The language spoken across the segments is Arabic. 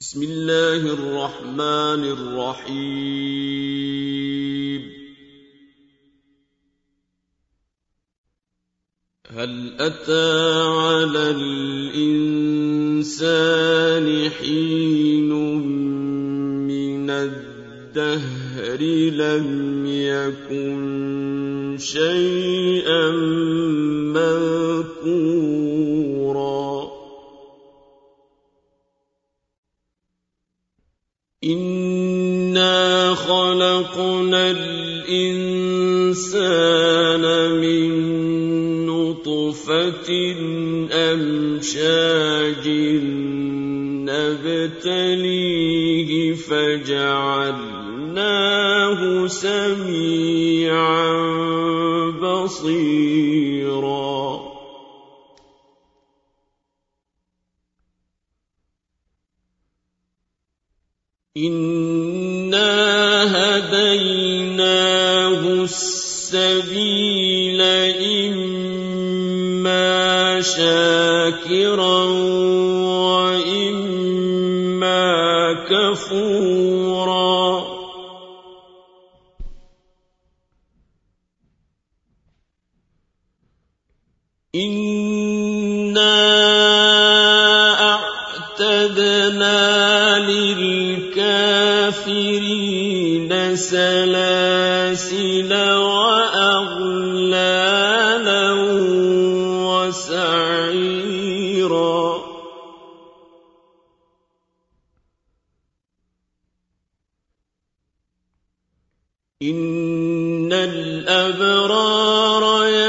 بسم الله الرحمن الرحيم. هل أتى على الإنسان حين من الدهر لم يكن شيئا الإنسان من نطفة أمشاج نبتليه فجعلناه سميعا بصيرا. إنا إما شاكرا وإما كفورا. إنا أعتدنا للكافرين سلاسل وأغلالا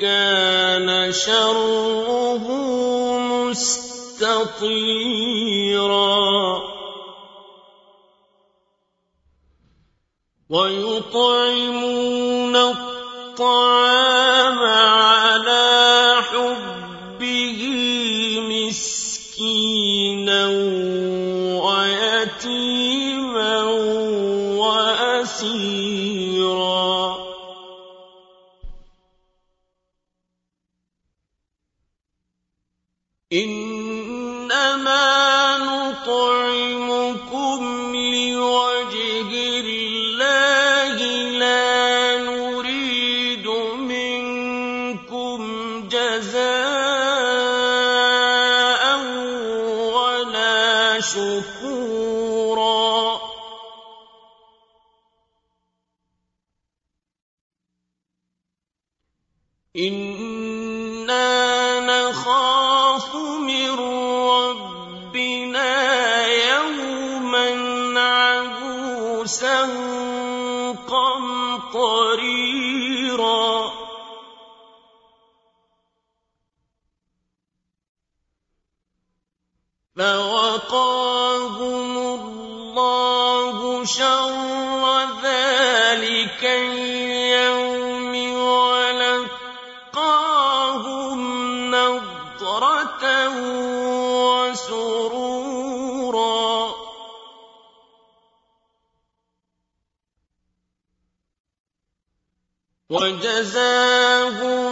كان شره مستطيرا. ويطعمون الطعام على حبه مسكينا ويتيما جزاء ولا شكورا. إنا نخاف من ربنا يوما عبوسا قمطريرا فوقاهم الله شر ذلك اليوم ولقاهم نضرة وسرورا. وجزاهم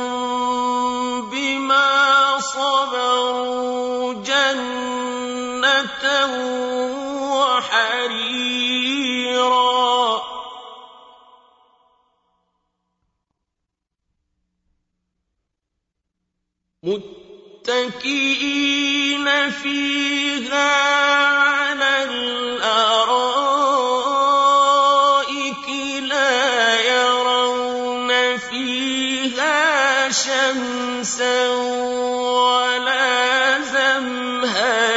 وحريرا متكئين فيها على الأرائك لا يرون فيها شمسا ولا زمهريرا.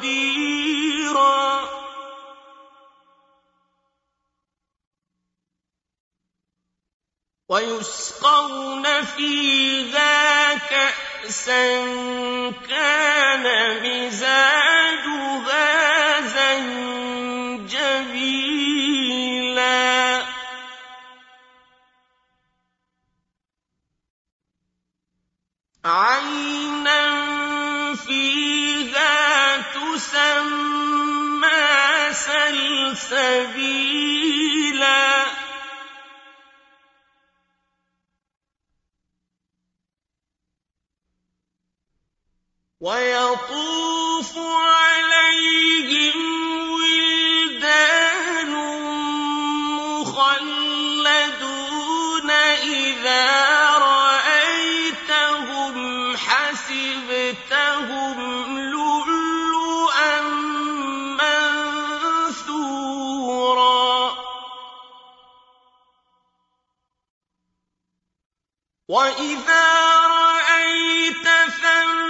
تَقْدِيرًا. وَيُسْقَوْنَ فِيهَا كَأْسًا كَانَ مِزَاجُهَا عَيْنًا فِيهَا سَلْسَبِيلًا ۖ وَإِذَا رَأَيْتَ ثَمَّ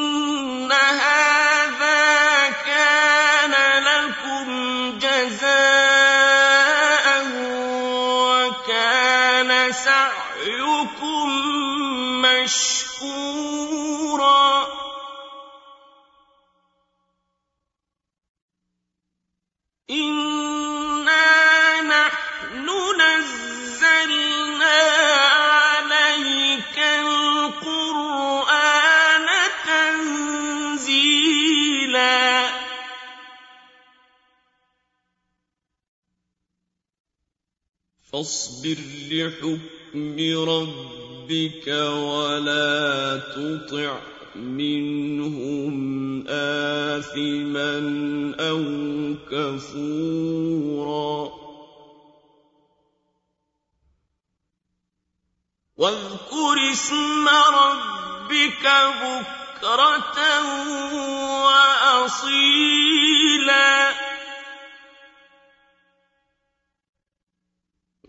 مَّشْكُورًا. إِنَّا نَحْنُ نَزَّلْنَا عَلَيْكَ الْقُرْآنَ تَنزِيلًا. فَاصْبِرْ لِحُكْمِ رَبِّكَ وَلَا تُطِعْ مِنْهُمْ آثِمًا أَوْ كَفُورًا. وَاذْكُرِ اسْمَ رَبِّكَ بُكْرَةً وَأَصِيلًا.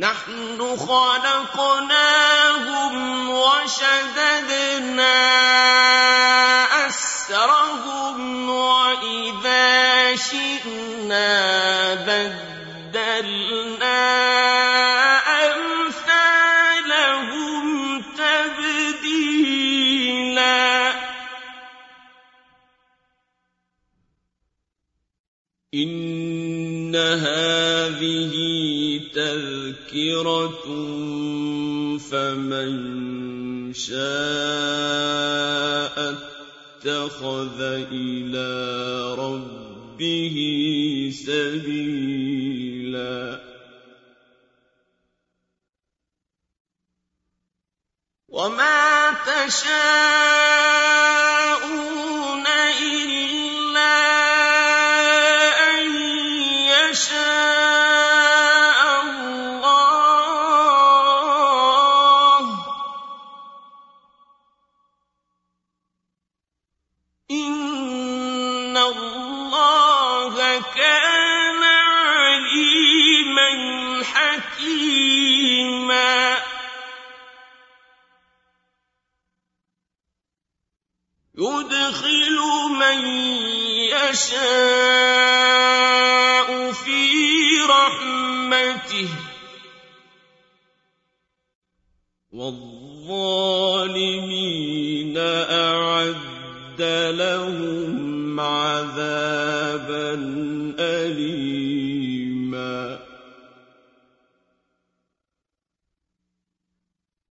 نحن خلقناهم وشددنا أسرهم وإذا شئنا بدلنا إن هذه تذكرة فمن شاء اتخذ إلى ربه سبيلا وما تشاءون الله كان عليما حكيما يدخل من يشاء